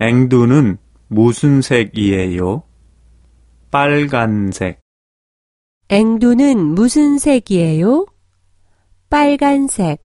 앵두는 무슨 색이에요? 빨간색. 앵두는 무슨 색이에요? 빨간색.